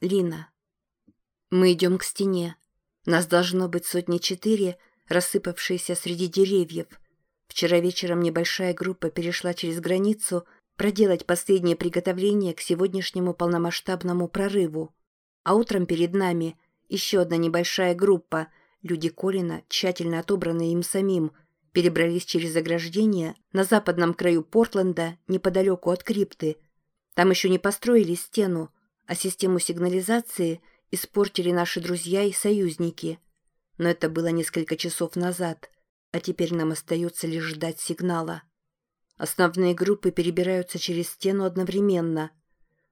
Лина. Мы идем к стене. Нас должно быть сотни четыре, рассыпавшиеся среди деревьев. Вчера вечером небольшая группа перешла через границу проделать последние приготовления к сегодняшнему полномасштабному прорыву. А утром перед нами еще одна небольшая группа, люди Колина, тщательно отобранные им самим, перебрались через ограждение на западном краю Портленда, неподалеку от крипты. Там еще не построили стену, а систему сигнализации испортили наши друзья и союзники. Но это было несколько часов назад, а теперь нам остается лишь ждать сигнала. Основные группы перебираются через стену одновременно.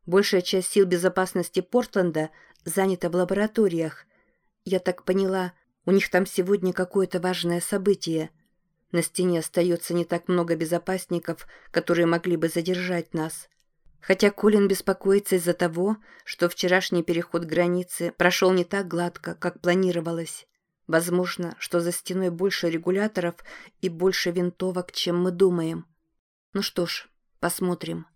Большая часть сил безопасности Портленда занята в лабораториях. Я так поняла, у них там сегодня какое-то важное событие. На стене остается не так много безопасников, которые могли бы задержать нас. Хотя Колин беспокоится из-за того, что вчерашний переход границы прошел не так гладко, как планировалось. Возможно, что за стеной больше регуляторов и больше винтовок, чем мы думаем. Ну что ж, посмотрим.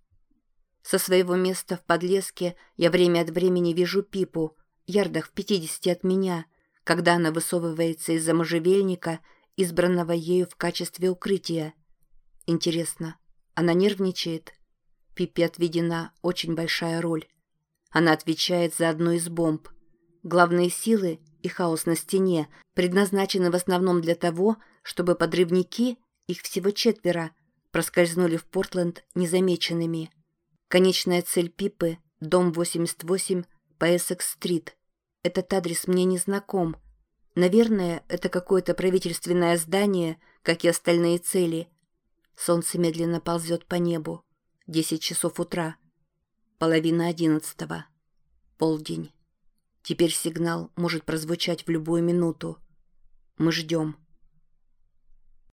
Со своего места в подлеске я время от времени вижу Пипу, ярдах в пятидесяти от меня, когда она высовывается из-за можжевельника, избранного ею в качестве укрытия. Интересно, она нервничает? Пипе отведена очень большая роль. Она отвечает за одну из бомб. Главные силы и хаос на стене предназначены в основном для того, чтобы подрывники, их всего четверо, проскользнули в Портленд незамеченными. Конечная цель Пипы – дом 88 по Эссекс-стрит. Этот адрес мне не знаком. Наверное, это какое-то правительственное здание, как и остальные цели. Солнце медленно ползет по небу. Десять часов утра. Половина одиннадцатого. Полдень. Теперь сигнал может прозвучать в любую минуту. Мы ждем.